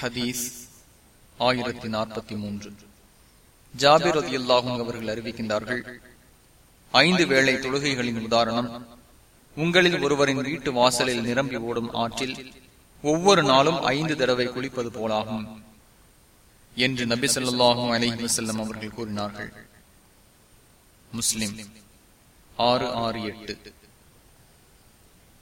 ஹதீஸ் ஆயிரத்தி நாற்பத்தி மூன்று. ஜாபிர் அதி அல்லாஹும் அவர்கள் அறிவிக்கின்றார்கள் ஐந்து வேளை தொழுகைகளின் உதாரணம் உங்களில் ஒருவரின் வீட்டு வாசலில் நிரம்பி ஓடும் ஆற்றில் ஒவ்வொரு நாளும் ஐந்து தடவை குளிப்பது போலாகும் என்று நபி சொல்லாஹும் அலஹி வசல்லம் அவர்கள் கூறினார்கள். முஸ்லிம் ஆறு ஆறு எட்டு.